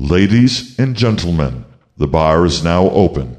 Ladies and gentlemen, the bar is now open.